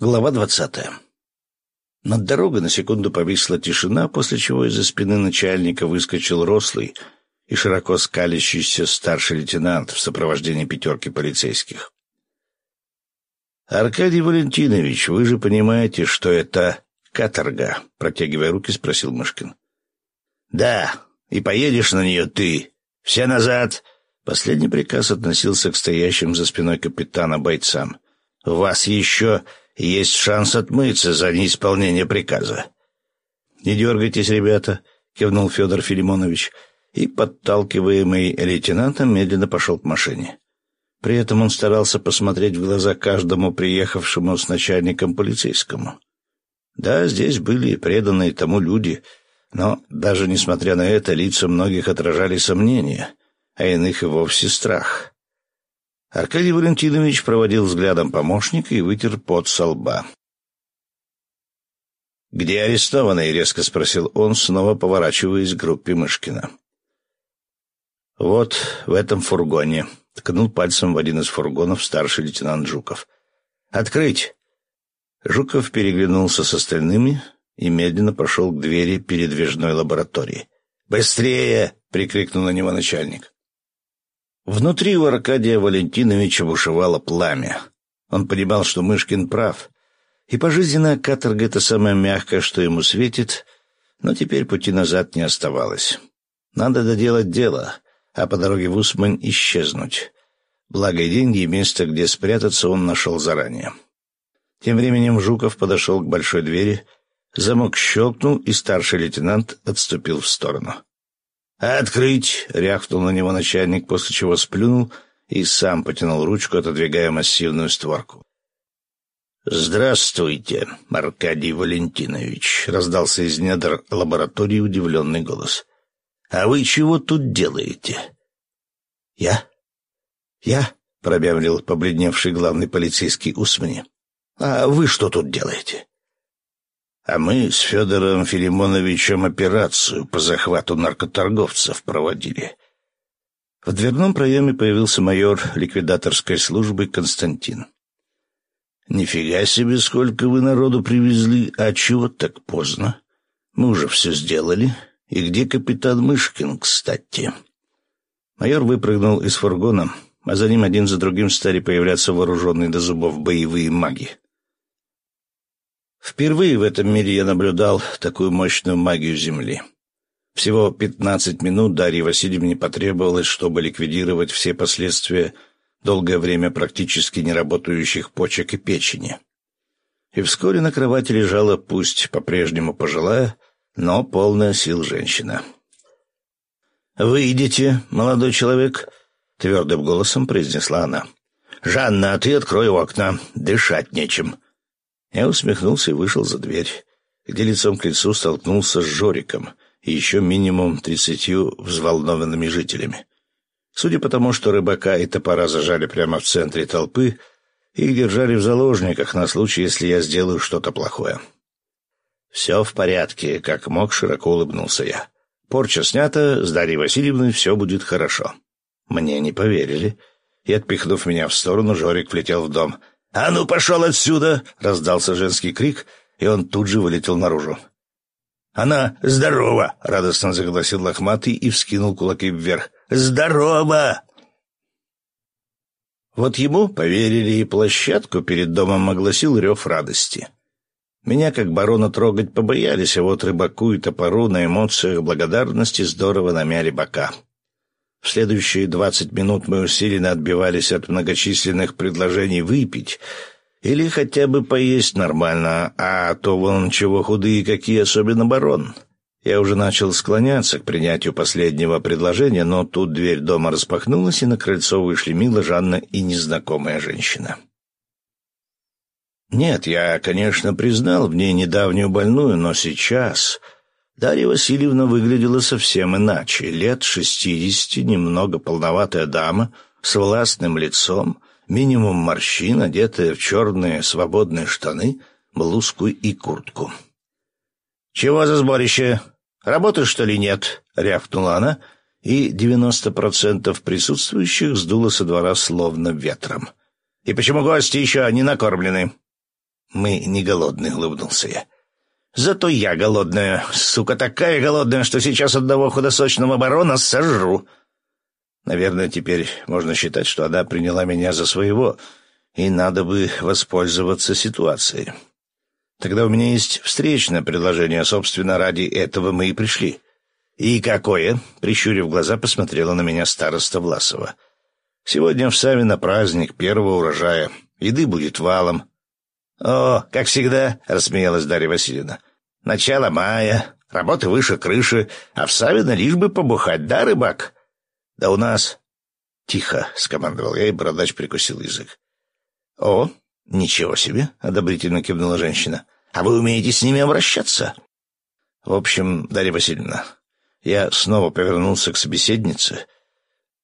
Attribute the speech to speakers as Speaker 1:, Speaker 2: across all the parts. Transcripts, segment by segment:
Speaker 1: Глава двадцатая. Над дорогой на секунду повисла тишина, после чего из-за спины начальника выскочил рослый и широко скалящийся старший лейтенант в сопровождении пятерки полицейских. «Аркадий Валентинович, вы же понимаете, что это каторга?» — протягивая руки, спросил Мышкин. «Да, и поедешь на нее ты. Все назад!» Последний приказ относился к стоящим за спиной капитана бойцам. «Вас еще есть шанс отмыться за неисполнение приказа. «Не дергайтесь, ребята», — кивнул Федор Филимонович, и, подталкиваемый лейтенантом, медленно пошел к машине. При этом он старался посмотреть в глаза каждому приехавшему с начальником полицейскому. Да, здесь были преданные тому люди, но даже несмотря на это, лица многих отражали сомнения, а иных и вовсе страх. Аркадий Валентинович проводил взглядом помощника и вытер пот со лба. «Где арестованный?» — резко спросил он, снова поворачиваясь к группе Мышкина. «Вот в этом фургоне», — ткнул пальцем в один из фургонов старший лейтенант Жуков. «Открыть!» Жуков переглянулся с остальными и медленно пошел к двери передвижной лаборатории. «Быстрее!» — прикрикнул на него начальник. Внутри у Аркадия Валентиновича бушевало пламя. Он понимал, что Мышкин прав, и пожизненная каторга — это самое мягкое, что ему светит, но теперь пути назад не оставалось. Надо доделать дело, а по дороге в Усмань исчезнуть. Благо деньги, и место, где спрятаться, он нашел заранее. Тем временем Жуков подошел к большой двери, замок щелкнул, и старший лейтенант отступил в сторону. «Открыть!» — рявкнул на него начальник, после чего сплюнул и сам потянул ручку, отодвигая массивную створку. «Здравствуйте, Аркадий Валентинович!» — раздался из недр лаборатории удивленный голос. «А вы чего тут делаете?» «Я? Я?» — пробявлил побледневший главный полицейский Усмани. «А вы что тут делаете?» А мы с Федором Филимоновичем операцию по захвату наркоторговцев проводили. В дверном проеме появился майор ликвидаторской службы Константин. «Нифига себе, сколько вы народу привезли, а чего так поздно? Мы уже все сделали. И где капитан Мышкин, кстати?» Майор выпрыгнул из фургона, а за ним один за другим стали появляться вооруженные до зубов боевые маги. Впервые в этом мире я наблюдал такую мощную магию Земли. Всего пятнадцать минут Дарье Васильевне потребовалось, чтобы ликвидировать все последствия долгое время практически неработающих почек и печени. И вскоре на кровати лежала, пусть по-прежнему пожилая, но полная сил женщина. «Выйдите, молодой человек», — твердым голосом произнесла она. «Жанна, а ты открой окна, дышать нечем». Я усмехнулся и вышел за дверь, где лицом к лицу столкнулся с Жориком и еще минимум тридцатью взволнованными жителями. Судя по тому, что рыбака и топора зажали прямо в центре толпы, их держали в заложниках на случай, если я сделаю что-то плохое. «Все в порядке», — как мог, широко улыбнулся я. «Порча снята, с Дарьей Васильевной все будет хорошо». Мне не поверили, и, отпихнув меня в сторону, Жорик влетел в дом — «А ну, пошел отсюда!» — раздался женский крик, и он тут же вылетел наружу. «Она здорова!» — радостно загласил лохматый и вскинул кулаки вверх. «Здорово!» Вот ему поверили и площадку перед домом огласил рев радости. Меня, как барона, трогать побоялись, а вот рыбаку и топору на эмоциях благодарности здорово намяли бока. В следующие двадцать минут мы усиленно отбивались от многочисленных предложений выпить или хотя бы поесть нормально, а то вон чего худые какие, особенно барон. Я уже начал склоняться к принятию последнего предложения, но тут дверь дома распахнулась, и на крыльцо вышли Мила, Жанна и незнакомая женщина. Нет, я, конечно, признал в ней недавнюю больную, но сейчас Дарья Васильевна выглядела совсем иначе. Лет шестидесяти, немного полноватая дама, с властным лицом, минимум морщин, одетая в черные свободные штаны, блузку и куртку. «Чего за сборище? Работы, что ли, нет?» — рявкнула она, и девяносто процентов присутствующих сдуло со двора словно ветром. «И почему гости еще не накормлены?» Мы не голодные, улыбнулся я. Зато я голодная, сука такая голодная, что сейчас одного худосочного барона сожру. Наверное, теперь можно считать, что она приняла меня за своего, и надо бы воспользоваться ситуацией. Тогда у меня есть встречное предложение, собственно, ради этого мы и пришли. И какое? Прищурив глаза, посмотрела на меня староста Власова. Сегодня в Савино праздник первого урожая. Еды будет валом. «О, как всегда», — рассмеялась Дарья Васильевна. «Начало мая, работы выше крыши, а в Савино лишь бы побухать, да, рыбак?» «Да у нас...» «Тихо», — скомандовал я, и бородач прикусил язык. «О, ничего себе», — одобрительно кивнула женщина. «А вы умеете с ними обращаться?» «В общем, Дарья Васильевна, я снова повернулся к собеседнице.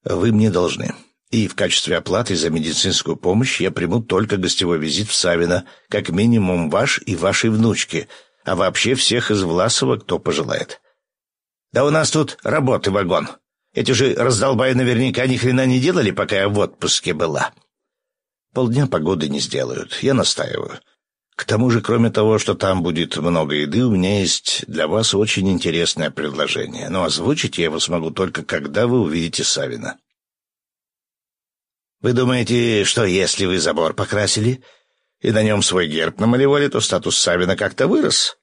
Speaker 1: Вы мне должны. И в качестве оплаты за медицинскую помощь я приму только гостевой визит в Савино, как минимум ваш и вашей внучки, а вообще всех из Власова, кто пожелает. Да у нас тут работы вагон. Эти же раздолбаи наверняка ни хрена не делали, пока я в отпуске была. Полдня погоды не сделают, я настаиваю. К тому же, кроме того, что там будет много еды, у меня есть для вас очень интересное предложение. Но озвучить я его смогу только когда вы увидите Савина. Вы думаете, что если вы забор покрасили и на нем свой герб намалевали, то статус Савина как-то вырос?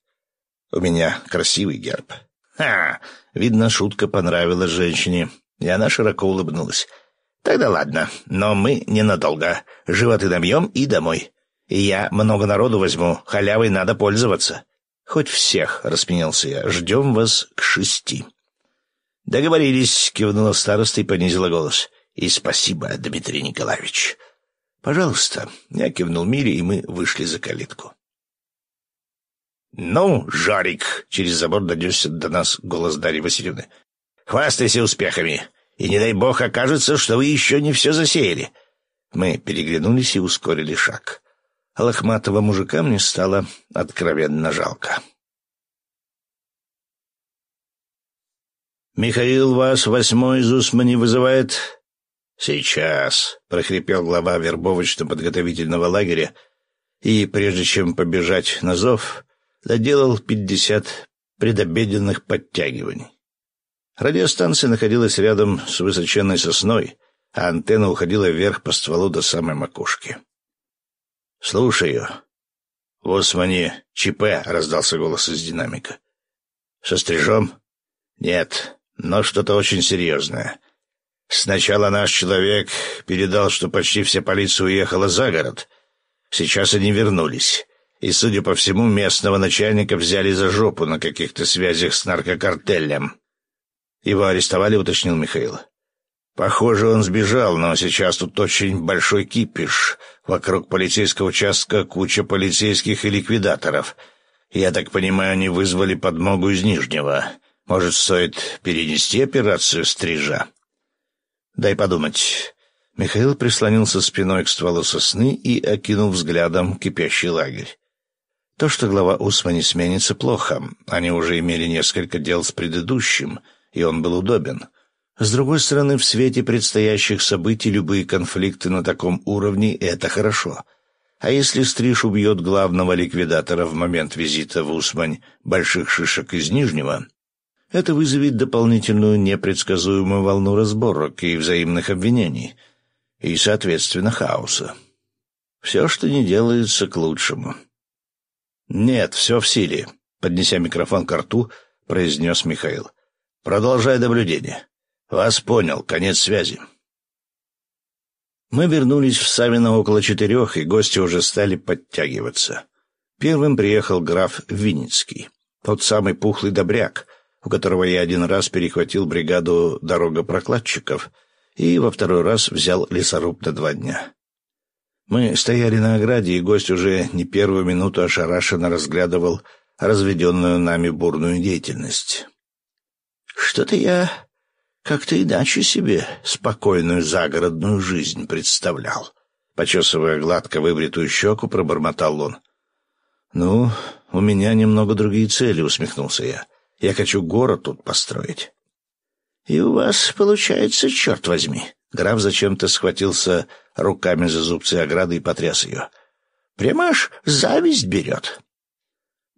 Speaker 1: У меня красивый герб. Ха! Видно, шутка понравилась женщине, и она широко улыбнулась. Тогда ладно, но мы ненадолго. Животы набьем и домой. И я много народу возьму, халявой надо пользоваться. Хоть всех, — распенялся я, — ждем вас к шести. Договорились, — кивнула староста и понизила голос. И спасибо, Дмитрий Николаевич. Пожалуйста. Я кивнул Мире, и мы вышли за калитку. «Ну, Жарик!» — через забор донесся до нас голос Дарьи Васильевны. «Хвастайся успехами, и не дай бог окажется, что вы еще не все засеяли». Мы переглянулись и ускорили шаг. А лохматого мужика мне стало откровенно жалко. «Михаил вас восьмой из Усмани вызывает?» «Сейчас», — прохрипел глава вербовочно-подготовительного лагеря, и, прежде чем побежать на зов, доделал пятьдесят предобеденных подтягиваний. Радиостанция находилась рядом с высоченной сосной, а антенна уходила вверх по стволу до самой макушки. «Слушаю». «В Османе ЧП», — раздался голос из динамика. «Со стрижом?» «Нет, но что-то очень серьезное. Сначала наш человек передал, что почти вся полиция уехала за город. Сейчас они вернулись. И, судя по всему, местного начальника взяли за жопу на каких-то связях с наркокартелем. Его арестовали, уточнил Михаил. Похоже, он сбежал, но сейчас тут очень большой кипиш. Вокруг полицейского участка куча полицейских и ликвидаторов. Я так понимаю, они вызвали подмогу из Нижнего. Может, стоит перенести операцию «Стрижа»? Дай подумать. Михаил прислонился спиной к стволу сосны и окинул взглядом кипящий лагерь. То, что глава Усма не сменится, плохо. Они уже имели несколько дел с предыдущим, и он был удобен. С другой стороны, в свете предстоящих событий любые конфликты на таком уровне — это хорошо. А если Стриж убьет главного ликвидатора в момент визита в Усмань больших шишек из Нижнего, это вызовет дополнительную непредсказуемую волну разборок и взаимных обвинений, и, соответственно, хаоса. Все, что не делается, к лучшему. «Нет, все в силе», — поднеся микрофон к рту, произнес Михаил. «Продолжай наблюдение. Вас понял, конец связи». Мы вернулись в Савино около четырех, и гости уже стали подтягиваться. Первым приехал граф Винницкий, тот самый пухлый добряк, у которого я один раз перехватил бригаду дорогопрокладчиков и во второй раз взял лесоруб на два дня. Мы стояли на ограде, и гость уже не первую минуту ошарашенно разглядывал разведенную нами бурную деятельность. «Что-то я как-то иначе себе спокойную загородную жизнь представлял», — почесывая гладко выбритую щеку, пробормотал он. «Ну, у меня немного другие цели», — усмехнулся я. Я хочу город тут построить. И у вас получается, черт возьми. Граф зачем-то схватился руками за зубцы ограды и потряс ее. Прямо аж зависть берет.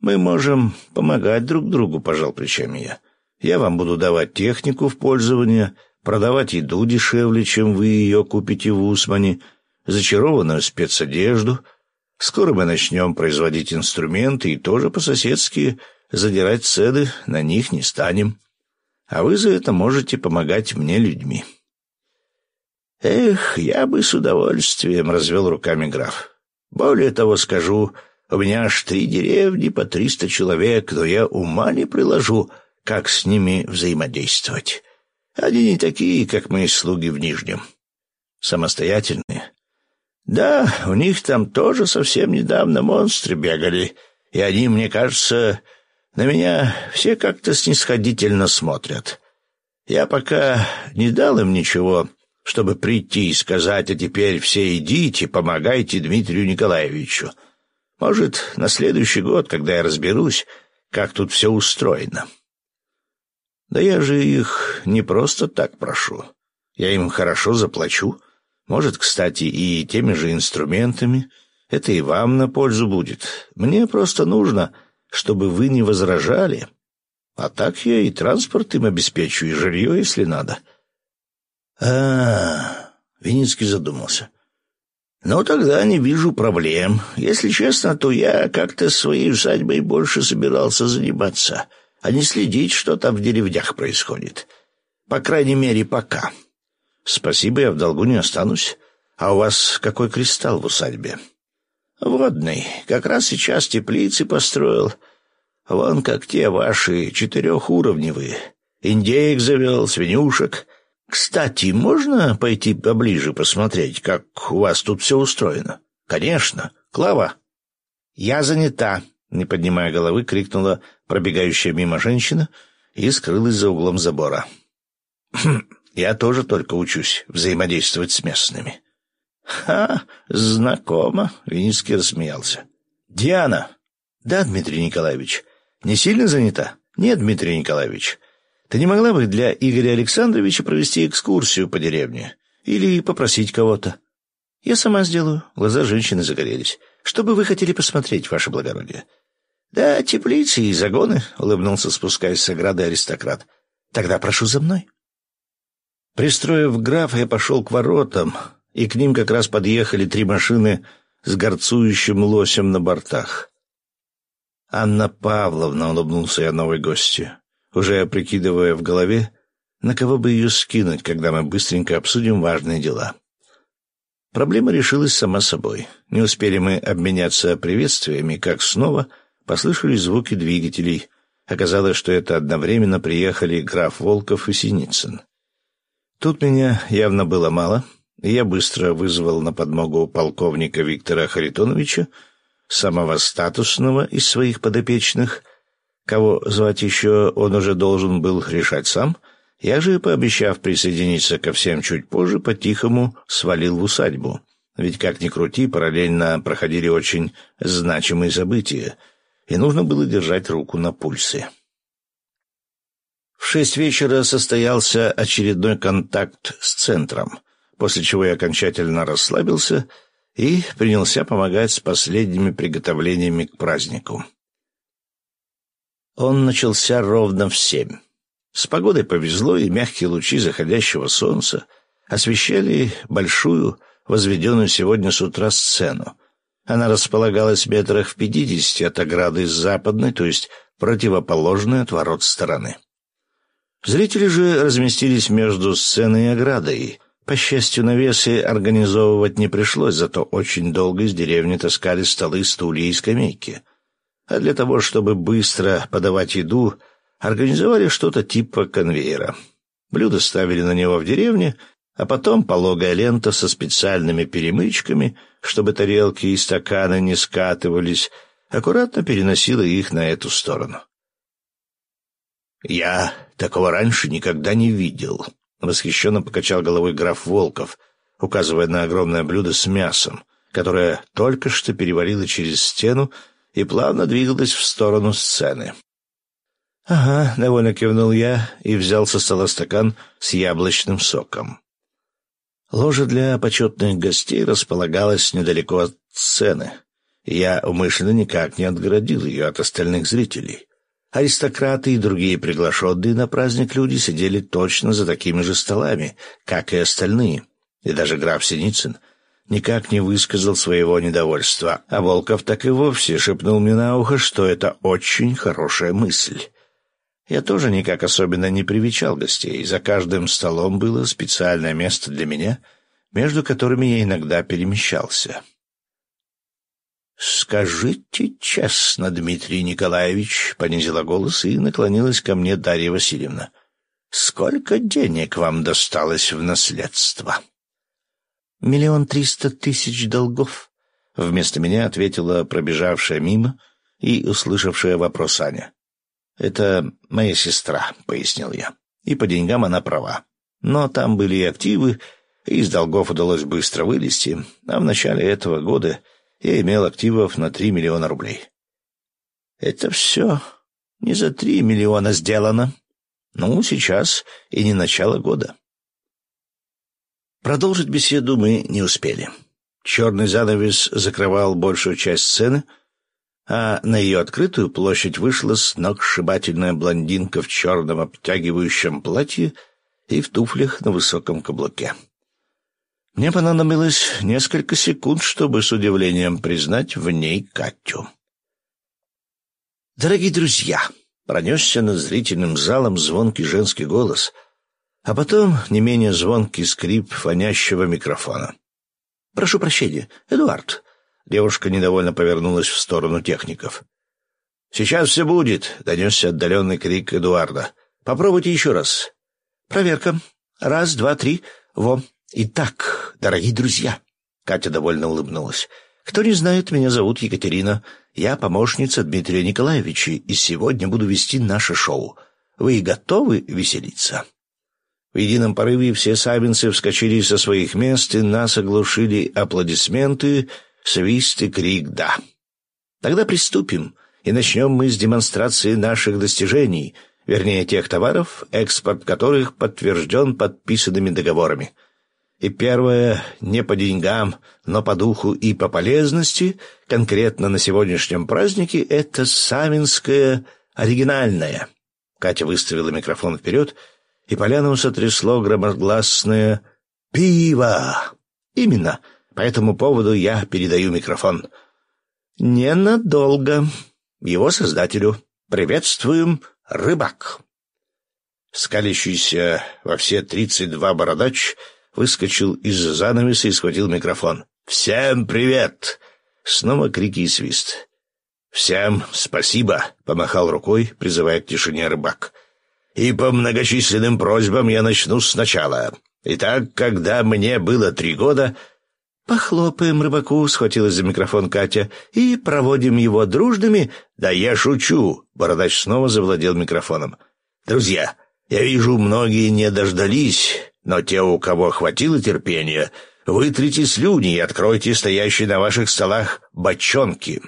Speaker 1: Мы можем помогать друг другу, пожал плечами я. Я вам буду давать технику в пользование, продавать еду дешевле, чем вы ее купите в Усмане, зачарованную спецодежду. Скоро мы начнем производить инструменты и тоже по-соседски задирать цены на них не станем. А вы за это можете помогать мне людьми. Эх, я бы с удовольствием развел руками граф. Более того скажу, у меня аж три деревни по триста человек, но я ума не приложу, как с ними взаимодействовать. Они не такие, как мои слуги в Нижнем. Самостоятельные. Да, у них там тоже совсем недавно монстры бегали, и они, мне кажется, на меня все как-то снисходительно смотрят. Я пока не дал им ничего, чтобы прийти и сказать, а теперь все идите, помогайте Дмитрию Николаевичу. Может, на следующий год, когда я разберусь, как тут все устроено. Да я же их не просто так прошу. Я им хорошо заплачу. Может, кстати, и теми же инструментами. Это и вам на пользу будет. Мне просто нужно, чтобы вы не возражали. А так я и транспорт им обеспечу, и жилье, если надо. А, -а, -а Виницкий задумался. «Ну, тогда не вижу проблем. Если честно, то я как-то своей усадьбой больше собирался заниматься, а не следить, что там в деревнях происходит. По крайней мере, пока. Спасибо, я в долгу не останусь. А у вас какой кристалл в усадьбе?» «Водный. Как раз сейчас теплицы построил. Вон как те ваши четырехуровневые. Индеек завел, свинюшек». Кстати, можно пойти поближе посмотреть, как у вас тут все устроено? Конечно. Клава. Я занята, не поднимая головы, крикнула пробегающая мимо женщина и скрылась за углом забора. Хм, я тоже только учусь взаимодействовать с местными. Ха, знакомо, Винницкий рассмеялся. Диана. Да, Дмитрий Николаевич. Не сильно занята? Нет, Дмитрий Николаевич. Ты не могла бы для Игоря Александровича провести экскурсию по деревне? Или попросить кого-то? Я сама сделаю. Глаза женщины загорелись. Что бы вы хотели посмотреть, ваше благородие? Да, теплицы и загоны, улыбнулся, спускаясь с ограды аристократ. Тогда прошу за мной. Пристроив графа, я пошел к воротам, и к ним как раз подъехали три машины с горцующим лосем на бортах. «Анна Павловна», — улыбнулся я новой гостью уже прикидывая в голове, на кого бы ее скинуть, когда мы быстренько обсудим важные дела. Проблема решилась сама собой. Не успели мы обменяться приветствиями, как снова послышались звуки двигателей. Оказалось, что это одновременно приехали граф Волков и Синицын. Тут меня явно было мало, я быстро вызвал на подмогу полковника Виктора Харитоновича, самого статусного из своих подопечных — Кого звать еще он уже должен был решать сам. Я же, пообещав присоединиться ко всем чуть позже, по-тихому свалил в усадьбу. Ведь, как ни крути, параллельно проходили очень значимые события, и нужно было держать руку на пульсе. В шесть вечера состоялся очередной контакт с центром, после чего я окончательно расслабился и принялся помогать с последними приготовлениями к празднику. Он начался ровно в семь. С погодой повезло, и мягкие лучи заходящего солнца освещали большую, возведенную сегодня с утра сцену. Она располагалась в метрах в пятидесяти от ограды с западной, то есть противоположной от ворот стороны. Зрители же разместились между сценой и оградой. По счастью, навесы организовывать не пришлось, зато очень долго из деревни таскали столы, стулья и скамейки — а для того, чтобы быстро подавать еду, организовали что-то типа конвейера. Блюда ставили на него в деревне, а потом пологая лента со специальными перемычками, чтобы тарелки и стаканы не скатывались, аккуратно переносила их на эту сторону. «Я такого раньше никогда не видел», — восхищенно покачал головой граф Волков, указывая на огромное блюдо с мясом, которое только что перевалило через стену и плавно двигалась в сторону сцены. «Ага», — довольно кивнул я и взял со стола стакан с яблочным соком. Ложа для почетных гостей располагалась недалеко от сцены, Я умышленно никак не отгородил ее от остальных зрителей. Аристократы и другие приглашенные на праздник люди сидели точно за такими же столами, как и остальные, и даже граф Синицын никак не высказал своего недовольства, а Волков так и вовсе шепнул мне на ухо, что это очень хорошая мысль. Я тоже никак особенно не привечал гостей, за каждым столом было специальное место для меня, между которыми я иногда перемещался. «Скажите честно, Дмитрий Николаевич», — понизила голос и наклонилась ко мне Дарья Васильевна, — «сколько денег вам досталось в наследство?» «Миллион триста тысяч долгов», — вместо меня ответила пробежавшая мимо и услышавшая вопрос Аня. «Это моя сестра», — пояснил я. «И по деньгам она права. Но там были и активы, и из долгов удалось быстро вылезти, а в начале этого года я имел активов на три миллиона рублей». «Это все не за три миллиона сделано. Ну, сейчас и не начало года». Продолжить беседу мы не успели. Черный занавес закрывал большую часть сцены — а на ее открытую площадь вышла сногсшибательная блондинка в черном обтягивающем платье и в туфлях на высоком каблуке. Мне понадобилось несколько секунд, чтобы с удивлением признать в ней Катю. «Дорогие друзья!» — пронесся над зрительным залом звонкий женский голос, а потом не менее звонкий скрип фонящего микрофона. «Прошу прощения, Эдуард, Девушка недовольно повернулась в сторону техников. «Сейчас все будет», — донесся отдаленный крик Эдуарда. «Попробуйте еще раз». «Проверка. Раз, два, три. Во. Итак, дорогие друзья». Катя довольно улыбнулась. «Кто не знает, меня зовут Екатерина. Я помощница Дмитрия Николаевича, и сегодня буду вести наше шоу. Вы готовы веселиться?» В едином порыве все савинцы вскочили со своих мест, и нас оглушили аплодисменты — свист и крик «да». Тогда приступим, и начнем мы с демонстрации наших достижений, вернее, тех товаров, экспорт которых подтвержден подписанными договорами. И первое, не по деньгам, но по духу и по полезности, конкретно на сегодняшнем празднике, это Савинское оригинальное. Катя выставила микрофон вперед, и поляну сотрясло громогласное «Пиво!» Именно — по этому поводу я передаю микрофон. Ненадолго. Его создателю. Приветствуем, рыбак. Скалящийся во все тридцать два бородач выскочил из занавеса и схватил микрофон. «Всем привет!» Снова крики и свист. «Всем спасибо!» — помахал рукой, призывая к тишине рыбак. «И по многочисленным просьбам я начну сначала. Итак, когда мне было три года, «Похлопаем рыбаку», — схватилась за микрофон Катя, «и проводим его дружными». «Да я шучу», — Бородач снова завладел микрофоном. «Друзья, я вижу, многие не дождались, но те, у кого хватило терпения, вытрите слюни и откройте стоящие на ваших столах бочонки».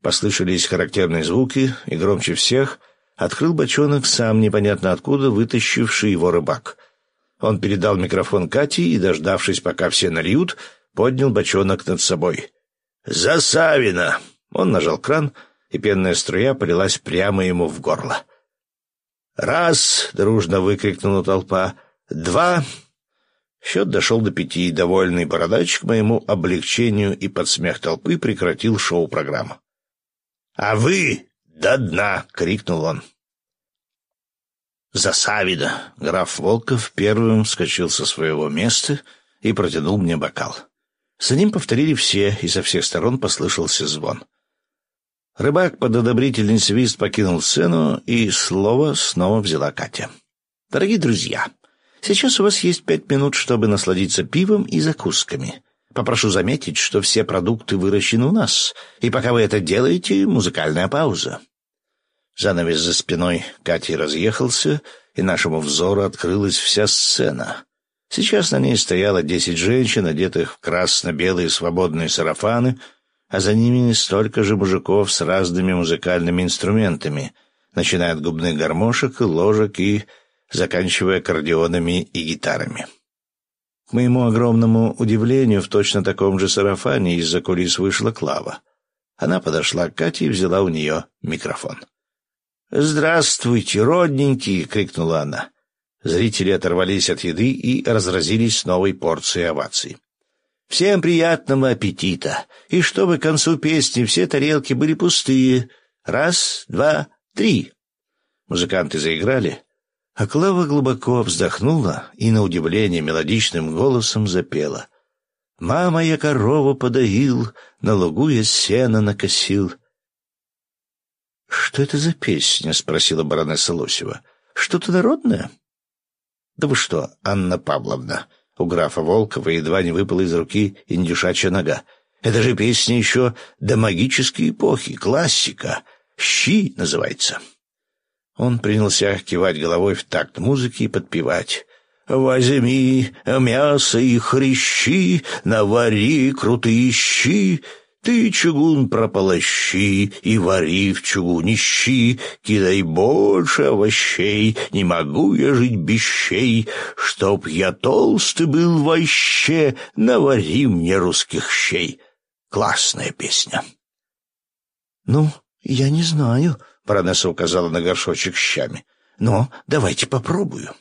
Speaker 1: Послышались характерные звуки, и громче всех открыл бочонок сам непонятно откуда вытащивший его рыбак — он передал микрофон Кате и, дождавшись, пока все нальют, поднял бочонок над собой. «За Савина!» Он нажал кран, и пенная струя полилась прямо ему в горло. «Раз!» — дружно выкрикнула толпа. «Два!» Счет дошел до пяти, и довольный бородач к моему облегчению и под смех толпы прекратил шоу-программу. «А вы до дна!» — крикнул он. «Засавида!» Граф Волков первым вскочил со своего места и протянул мне бокал. За ним повторили все, и со всех сторон послышался звон. Рыбак под одобрительный свист покинул сцену, и слово снова взяла Катя. «Дорогие друзья, сейчас у вас есть пять минут, чтобы насладиться пивом и закусками. Попрошу заметить, что все продукты выращены у нас, и пока вы это делаете, музыкальная пауза. Занавес за спиной Кати разъехался, и нашему взору открылась вся сцена. Сейчас на ней стояло десять женщин, одетых в красно-белые свободные сарафаны, а за ними столько же мужиков с разными музыкальными инструментами, начиная от губных гармошек, ложек и заканчивая аккордеонами и гитарами. К моему огромному удивлению, в точно таком же сарафане из-за кулис вышла Клава. Она подошла к Кате и взяла у нее микрофон. «Здравствуйте, родненькие!» — крикнула она. Зрители оторвались от еды и разразились новой порцией оваций. «Всем приятного аппетита! И чтобы к концу песни все тарелки были пустые. Раз, два, три!» Музыканты заиграли, а Клава глубоко вздохнула и, на удивление, мелодичным голосом запела. «Мама, я корову подоил, на лугу я сено накосил». «Что это за песня?» — спросила баронесса Лосева. «Что-то народное?» «Да вы что, Анна Павловна?» У графа Волкова едва не выпала из руки индюшачья нога. «Это же песня еще до магической эпохи, классика. «Щи» называется. Он принялся кивать головой в такт музыки и подпевать. «Возьми мясо и хрящи, навари крутые щи, ты чугун прополощи и вари в чугуне щи, кидай больше овощей, не могу я жить без щей, чтоб я толстый был вообще, навари мне русских щей». Классная песня. «Ну, я не знаю», Баронесса указала на горшочек с щами. «Но давайте попробую».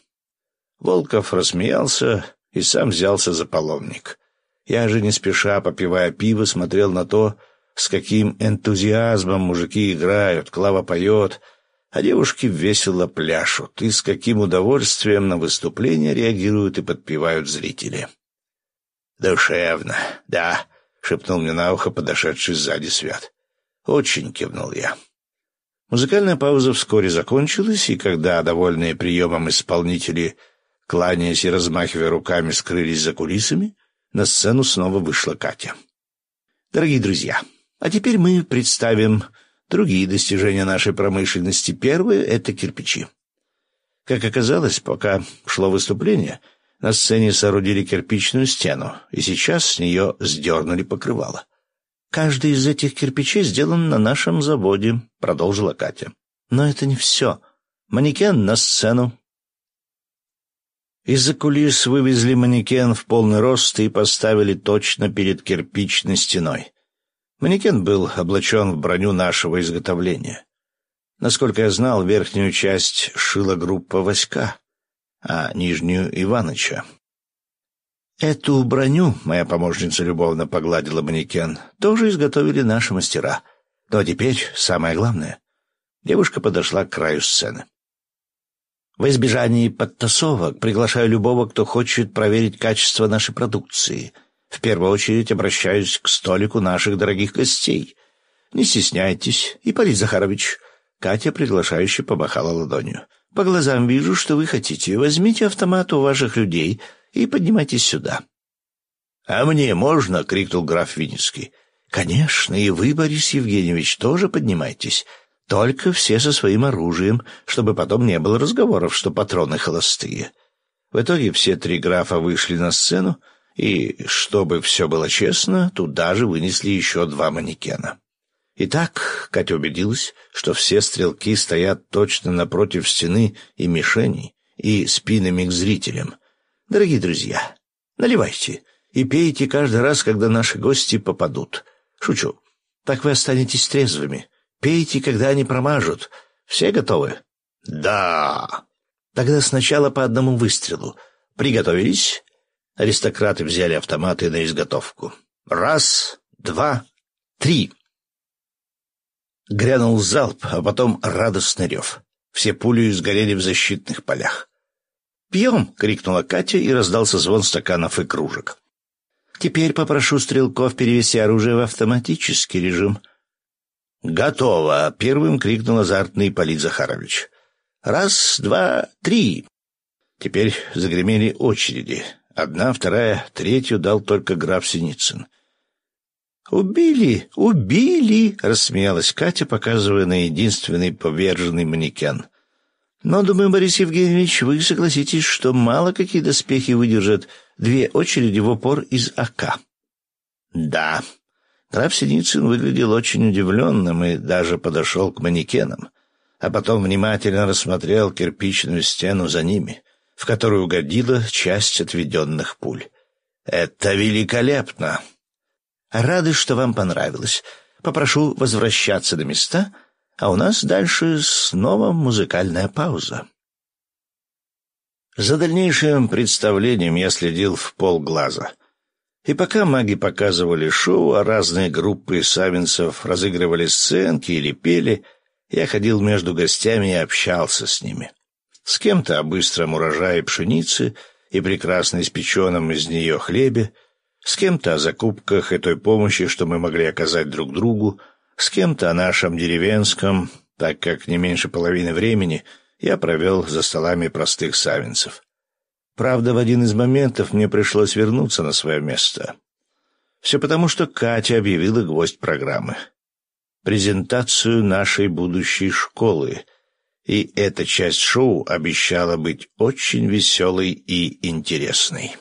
Speaker 1: Волков рассмеялся и сам взялся за половник. Я же не спеша, попивая пиво, смотрел на то, с каким энтузиазмом мужики играют, Клава поет, а девушки весело пляшут, и с каким удовольствием на выступление реагируют и подпевают зрители. «Душевно, да», — шепнул мне на ухо подошедший сзади Свят. «Очень», — кивнул я. Музыкальная пауза вскоре закончилась, и когда довольные приемом исполнители, кланяясь и размахивая руками, скрылись за кулисами, на сцену снова вышла Катя. Дорогие друзья, а теперь мы представим другие достижения нашей промышленности. Первое — это кирпичи. Как оказалось, пока шло выступление, на сцене соорудили кирпичную стену, и сейчас с нее сдернули покрывало. «Каждый из этих кирпичей сделан на нашем заводе», — продолжила Катя. «Но это не все. Манекен на сцену». Из-за кулис вывезли манекен в полный рост и поставили точно перед кирпичной стеной. Манекен был облачен в броню нашего изготовления. Насколько я знал, верхнюю часть шила группа «Васька», а нижнюю — Иваныча. Эту броню, моя помощница любовно погладила манекен, тоже изготовили наши мастера. Но теперь самое главное. Девушка подошла к краю сцены. В избежании подтасовок приглашаю любого, кто хочет проверить качество нашей продукции. В первую очередь обращаюсь к столику наших дорогих гостей. Не стесняйтесь, Ипполит Захарович. Катя приглашающе помахала ладонью. По глазам вижу, что вы хотите. Возьмите автомат у ваших людей — и поднимайтесь сюда. — А мне можно? — крикнул граф Винницкий. — Конечно, и вы, Борис Евгеньевич, тоже поднимайтесь. Только все со своим оружием, чтобы потом не было разговоров, что патроны холостые. В итоге все три графа вышли на сцену, и, чтобы все было честно, туда же вынесли еще два манекена. Итак, Катя убедилась, что все стрелки стоят точно напротив стены и мишеней, и спинами к зрителям, Дорогие друзья, наливайте и пейте каждый раз, когда наши гости попадут. Шучу. Так вы останетесь трезвыми. Пейте, когда они промажут. Все готовы? Да. Тогда сначала по одному выстрелу. Приготовились? Аристократы взяли автоматы на изготовку. Раз, два, три. Грянул залп, а потом радостный рев. Все пули сгорели в защитных полях. «Пьем!» — крикнула Катя, и раздался звон стаканов и кружек. «Теперь попрошу стрелков перевести оружие в автоматический режим». «Готово!» — первым крикнул азартный Полит Захарович. «Раз, два, три!» Теперь загремели очереди. Одна, вторая, третью дал только граф Синицын. «Убили! Убили!» — рассмеялась Катя, показывая на единственный поверженный манекен. Но, думаю, Борис Евгеньевич, вы согласитесь, что мало какие доспехи выдержат две очереди в упор из АК. Да. Граф Синицын выглядел очень удивленным и даже подошел к манекенам, а потом внимательно рассмотрел кирпичную стену за ними, в которую угодила часть отведенных пуль. Это великолепно.
Speaker 2: Рады, что вам понравилось. Попрошу возвращаться на места, а у нас дальше снова музыкальная пауза.
Speaker 1: За дальнейшим представлением я следил в полглаза. И пока маги показывали шоу, а разные группы савинцев разыгрывали сценки или пели, я ходил между гостями и общался с ними. С кем-то о быстром урожае пшеницы и прекрасно испеченном из нее хлебе, с кем-то о закупках и той помощи, что мы могли оказать друг другу, с кем-то о нашем деревенском, так как не меньше половины времени — я провел за столами простых савинцев. Правда, в один из моментов мне пришлось вернуться на свое место. Все потому, что Катя объявила гвоздь программы. Презентацию нашей будущей школы. И эта часть шоу обещала быть очень веселой и интересной.